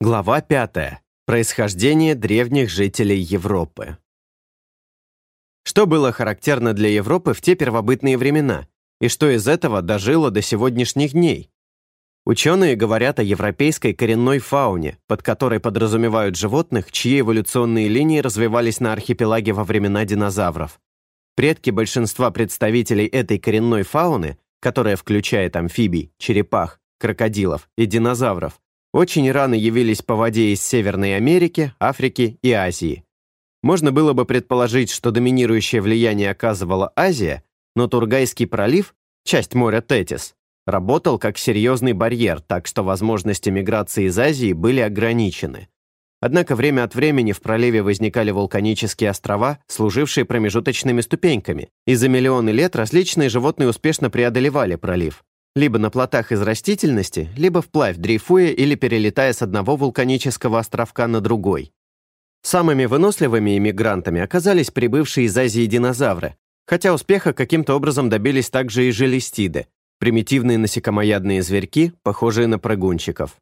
Глава 5. Происхождение древних жителей Европы. Что было характерно для Европы в те первобытные времена, и что из этого дожило до сегодняшних дней? Ученые говорят о европейской коренной фауне, под которой подразумевают животных, чьи эволюционные линии развивались на архипелаге во времена динозавров. Предки большинства представителей этой коренной фауны, которая включает амфибий, черепах, крокодилов и динозавров, очень рано явились по воде из Северной Америки, Африки и Азии. Можно было бы предположить, что доминирующее влияние оказывала Азия, но Тургайский пролив, часть моря Тетис, работал как серьезный барьер, так что возможности миграции из Азии были ограничены. Однако время от времени в проливе возникали вулканические острова, служившие промежуточными ступеньками, и за миллионы лет различные животные успешно преодолевали пролив либо на плотах из растительности, либо вплавь дрейфуя или перелетая с одного вулканического островка на другой. Самыми выносливыми иммигрантами оказались прибывшие из Азии динозавры, хотя успеха каким-то образом добились также и желестиды, примитивные насекомоядные зверьки, похожие на прыгунчиков.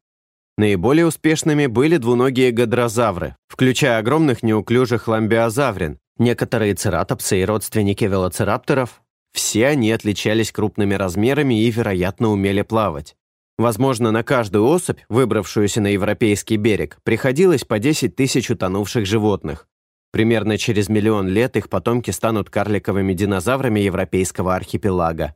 Наиболее успешными были двуногие гадрозавры, включая огромных неуклюжих ламбиозаврин, некоторые цератопсы и родственники велоцирапторов, все они отличались крупными размерами и, вероятно, умели плавать. Возможно, на каждую особь, выбравшуюся на европейский берег, приходилось по 10 тысяч утонувших животных. Примерно через миллион лет их потомки станут карликовыми динозаврами европейского архипелага.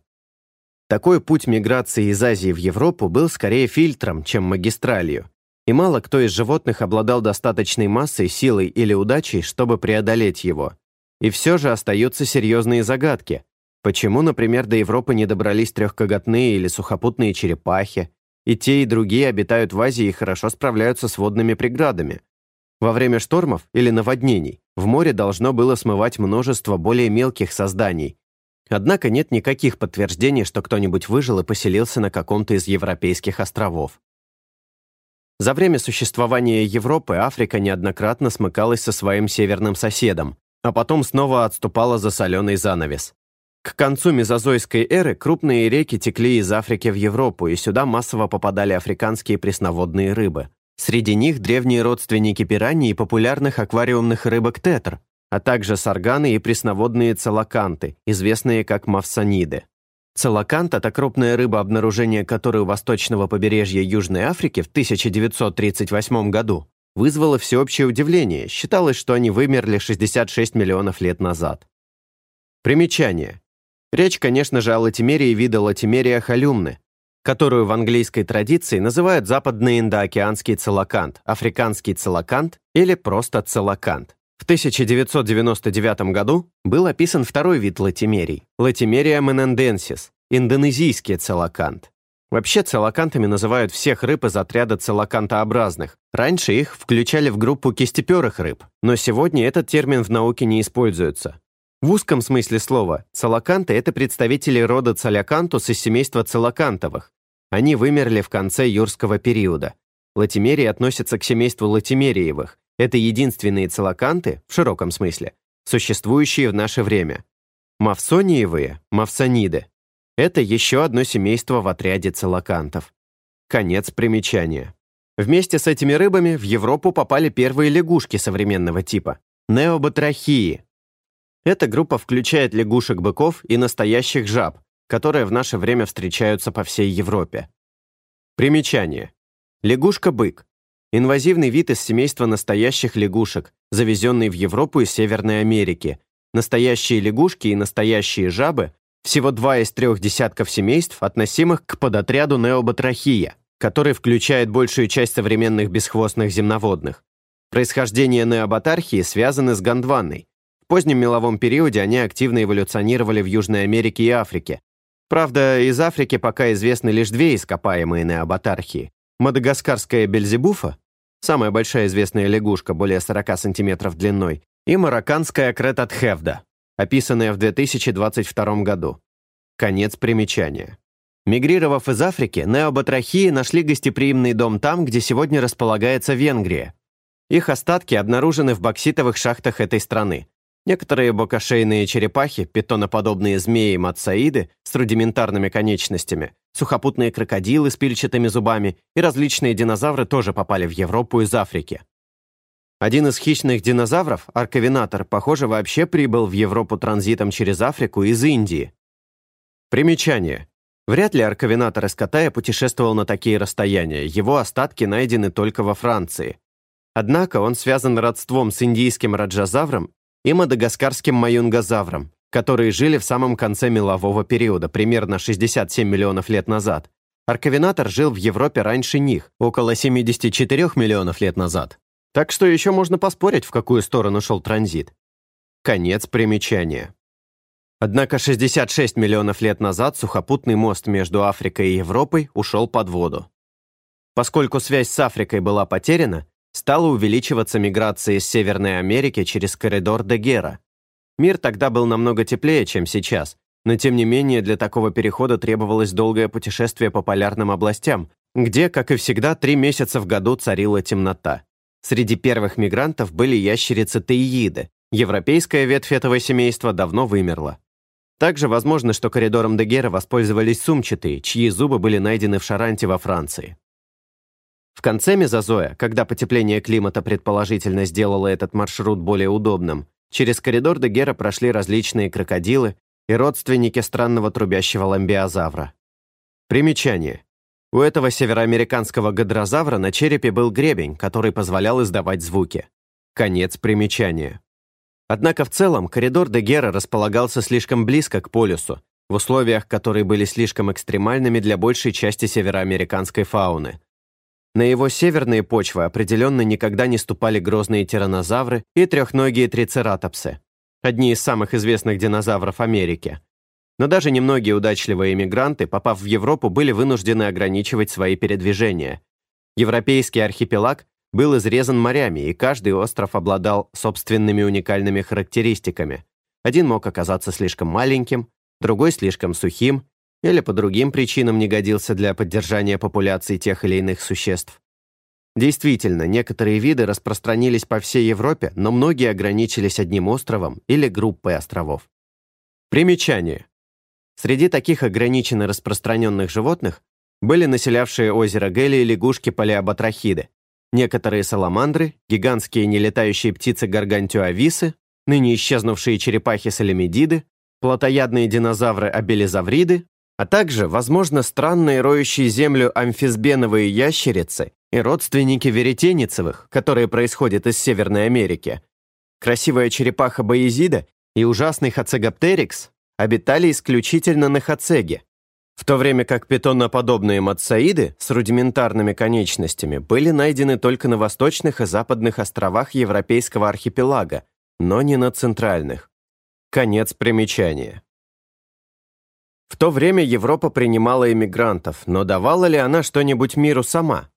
Такой путь миграции из Азии в Европу был скорее фильтром, чем магистралью, и мало кто из животных обладал достаточной массой, силой или удачей, чтобы преодолеть его. И все же остаются серьезные загадки – Почему, например, до Европы не добрались трехкоготные или сухопутные черепахи? И те, и другие обитают в Азии и хорошо справляются с водными преградами. Во время штормов или наводнений в море должно было смывать множество более мелких созданий. Однако нет никаких подтверждений, что кто-нибудь выжил и поселился на каком-то из европейских островов. За время существования Европы Африка неоднократно смыкалась со своим северным соседом, а потом снова отступала за соленый занавес. К концу мезозойской эры крупные реки текли из Африки в Европу, и сюда массово попадали африканские пресноводные рыбы. Среди них древние родственники пираний и популярных аквариумных рыбок тетр, а также сарганы и пресноводные целоканты, известные как мавсониды. Целокант – это крупная рыба, обнаружение которой у восточного побережья Южной Африки в 1938 году вызвало всеобщее удивление. Считалось, что они вымерли 66 миллионов лет назад. Примечание. Речь, конечно же, о латимерии вида латимерия халюмны, которую в английской традиции называют западный индоокеанский целокант, африканский целокант или просто целокант. В 1999 году был описан второй вид латимерий – латимерия мененденсис, индонезийский целокант. Вообще целокантами называют всех рыб из отряда целокантообразных. Раньше их включали в группу кистеперых рыб, но сегодня этот термин в науке не используется. В узком смысле слова, целоканты — это представители рода целякантус из семейства целокантовых. Они вымерли в конце юрского периода. Латимерии относятся к семейству латимериевых. Это единственные целоканты, в широком смысле, существующие в наше время. Мавсониевые, мавсониды — это еще одно семейство в отряде целокантов. Конец примечания. Вместе с этими рыбами в Европу попали первые лягушки современного типа — необотрахии, эта группа включает лягушек-быков и настоящих жаб, которые в наше время встречаются по всей Европе. Примечание. Лягушка-бык. Инвазивный вид из семейства настоящих лягушек, завезенный в Европу из Северной Америки. Настоящие лягушки и настоящие жабы – всего два из трех десятков семейств, относимых к подотряду необотрахия, который включает большую часть современных бесхвостных земноводных. Происхождение необотархии связано с гондванной, позднем меловом периоде они активно эволюционировали в Южной Америке и Африке. Правда, из Африки пока известны лишь две ископаемые необатархии. Мадагаскарская бельзебуфа, самая большая известная лягушка, более 40 сантиметров длиной, и марокканская кретатхевда, описанная в 2022 году. Конец примечания. Мигрировав из Африки, необатрахии нашли гостеприимный дом там, где сегодня располагается Венгрия. Их остатки обнаружены в бокситовых шахтах этой страны. Некоторые бокошейные черепахи, питоноподобные змеи мацаиды с рудиментарными конечностями, сухопутные крокодилы с пильчатыми зубами и различные динозавры тоже попали в Европу из Африки. Один из хищных динозавров, арковинатор, похоже, вообще прибыл в Европу транзитом через Африку из Индии. Примечание. Вряд ли арковинатор из Катая путешествовал на такие расстояния, его остатки найдены только во Франции. Однако он связан родством с индийским раджазавром и мадагаскарским маюнгазавром, которые жили в самом конце мелового периода, примерно 67 миллионов лет назад. Арковинатор жил в Европе раньше них, около 74 миллионов лет назад. Так что еще можно поспорить, в какую сторону шел транзит. Конец примечания. Однако 66 миллионов лет назад сухопутный мост между Африкой и Европой ушел под воду. Поскольку связь с Африкой была потеряна, стала увеличиваться миграция из Северной Америки через коридор де Гера. Мир тогда был намного теплее, чем сейчас, но тем не менее для такого перехода требовалось долгое путешествие по полярным областям, где, как и всегда, три месяца в году царила темнота. Среди первых мигрантов были ящерицы-теииды. Европейская ветвь этого семейства давно вымерла. Также возможно, что коридором де Гера воспользовались сумчатые, чьи зубы были найдены в Шаранте во Франции. В конце мезозоя, когда потепление климата предположительно сделало этот маршрут более удобным, через коридор Дегера прошли различные крокодилы и родственники странного трубящего ламбиозавра. Примечание. У этого североамериканского гадрозавра на черепе был гребень, который позволял издавать звуки. Конец примечания. Однако в целом коридор Дегера располагался слишком близко к полюсу, в условиях, которые были слишком экстремальными для большей части североамериканской фауны. На его северные почвы определенно никогда не ступали грозные тиранозавры и трехногие трицератопсы, одни из самых известных динозавров Америки. Но даже немногие удачливые иммигранты, попав в Европу, были вынуждены ограничивать свои передвижения. Европейский архипелаг был изрезан морями, и каждый остров обладал собственными уникальными характеристиками. Один мог оказаться слишком маленьким, другой слишком сухим, или по другим причинам не годился для поддержания популяции тех или иных существ. Действительно, некоторые виды распространились по всей Европе, но многие ограничились одним островом или группой островов. Примечание. Среди таких ограниченно распространенных животных были населявшие озеро Гелии лягушки-палеоботрахиды, некоторые саламандры, гигантские нелетающие птицы гаргантюависы, ныне исчезнувшие черепахи-салемидиды, плотоядные динозавры-абелизавриды, а также, возможно, странные роющие землю амфисбеновые ящерицы и родственники веретеницевых, которые происходят из Северной Америки. Красивая черепаха Боязида и ужасный Хацегоптерикс обитали исключительно на Хацеге, в то время как питоноподобные мацаиды с рудиментарными конечностями были найдены только на восточных и западных островах Европейского архипелага, но не на центральных. Конец примечания. В то время Европа принимала иммигрантов, но давала ли она что-нибудь миру сама?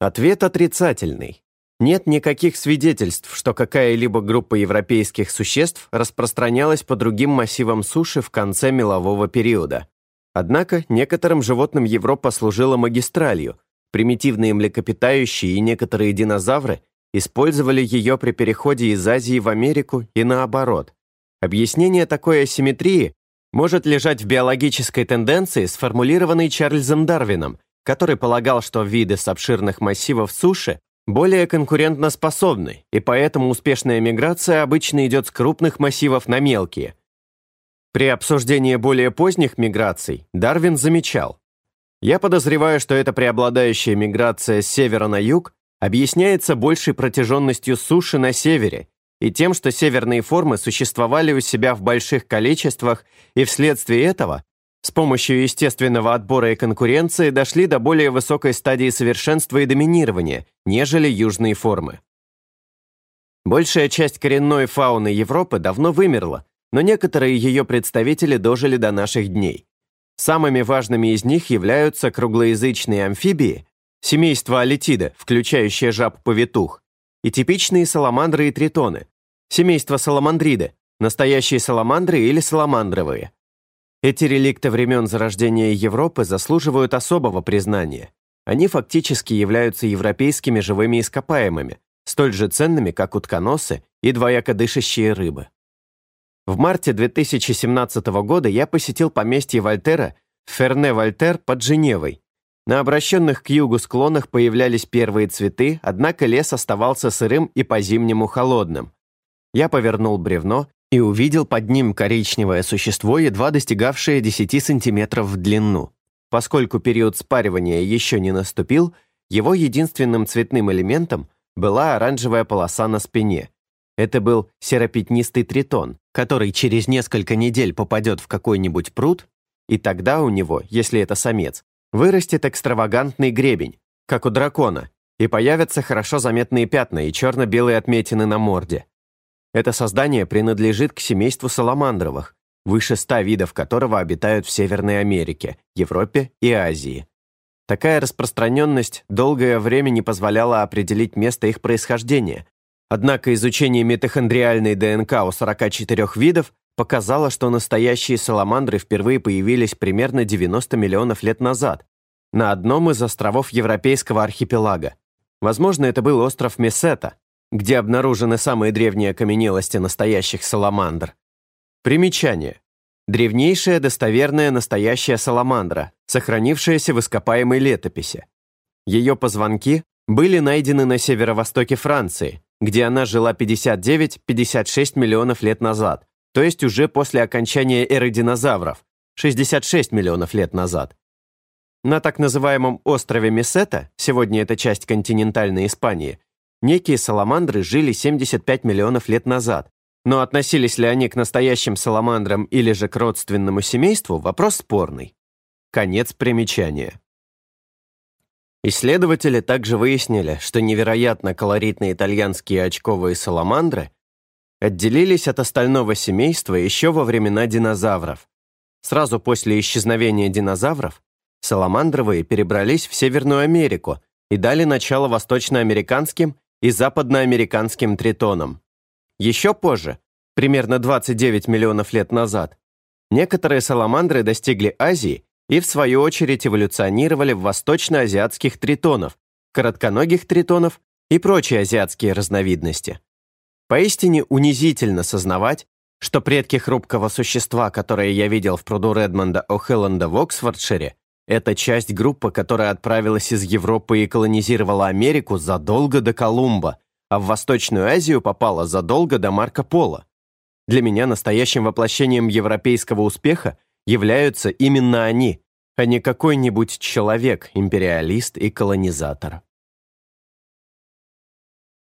Ответ отрицательный. Нет никаких свидетельств, что какая-либо группа европейских существ распространялась по другим массивам суши в конце мелового периода. Однако некоторым животным Европа служила магистралью. Примитивные млекопитающие и некоторые динозавры использовали ее при переходе из Азии в Америку и наоборот. Объяснение такой асимметрии может лежать в биологической тенденции, сформулированной Чарльзом Дарвином, который полагал, что виды с обширных массивов суши более конкурентоспособны, и поэтому успешная миграция обычно идет с крупных массивов на мелкие. При обсуждении более поздних миграций Дарвин замечал, «Я подозреваю, что эта преобладающая миграция с севера на юг объясняется большей протяженностью суши на севере и тем, что северные формы существовали у себя в больших количествах и вследствие этого с помощью естественного отбора и конкуренции дошли до более высокой стадии совершенства и доминирования, нежели южные формы. Большая часть коренной фауны Европы давно вымерла, но некоторые ее представители дожили до наших дней. Самыми важными из них являются круглоязычные амфибии, семейство алитида, включающее жаб-повитух, и типичные саламандры и тритоны, семейство саламандриды, настоящие саламандры или саламандровые. Эти реликты времен зарождения Европы заслуживают особого признания. Они фактически являются европейскими живыми ископаемыми, столь же ценными, как утконосы и двояко дышащие рыбы. В марте 2017 года я посетил поместье Вольтера Ферне-Вольтер под Женевой. На обращенных к югу склонах появлялись первые цветы, однако лес оставался сырым и по-зимнему холодным. Я повернул бревно и увидел под ним коричневое существо, едва достигавшее 10 сантиметров в длину. Поскольку период спаривания еще не наступил, его единственным цветным элементом была оранжевая полоса на спине. Это был серопятнистый тритон, который через несколько недель попадет в какой-нибудь пруд, и тогда у него, если это самец, вырастет экстравагантный гребень, как у дракона, и появятся хорошо заметные пятна и черно-белые отметины на морде. Это создание принадлежит к семейству саламандровых, выше ста видов которого обитают в Северной Америке, Европе и Азии. Такая распространенность долгое время не позволяла определить место их происхождения. Однако изучение митохондриальной ДНК у 44 видов показало, что настоящие саламандры впервые появились примерно 90 миллионов лет назад на одном из островов Европейского архипелага. Возможно, это был остров Месета, где обнаружены самые древние окаменелости настоящих саламандр. Примечание. Древнейшая достоверная настоящая саламандра, сохранившаяся в ископаемой летописи. Ее позвонки были найдены на северо-востоке Франции, где она жила 59-56 миллионов лет назад, то есть уже после окончания эры динозавров, 66 миллионов лет назад. На так называемом острове Месета, сегодня это часть континентальной Испании, некие саламандры жили 75 миллионов лет назад, но относились ли они к настоящим саламандрам или же к родственному семейству – вопрос спорный. Конец примечания. Исследователи также выяснили, что невероятно колоритные итальянские очковые саламандры отделились от остального семейства еще во времена динозавров. Сразу после исчезновения динозавров саламандровые перебрались в Северную Америку и дали начало восточноамериканским и западноамериканским тритонам. Еще позже, примерно 29 миллионов лет назад, некоторые саламандры достигли Азии и в свою очередь эволюционировали в восточноазиатских тритонов, коротконогих тритонов и прочие азиатские разновидности. Поистине унизительно сознавать, что предки хрупкого существа, которое я видел в пруду Редмонда О'Хелланда в Оксфордшире, это часть группы, которая отправилась из Европы и колонизировала Америку задолго до Колумба, а в Восточную Азию попала задолго до Марко Поло. Для меня настоящим воплощением европейского успеха являются именно они, а не какой-нибудь человек, империалист и колонизатор.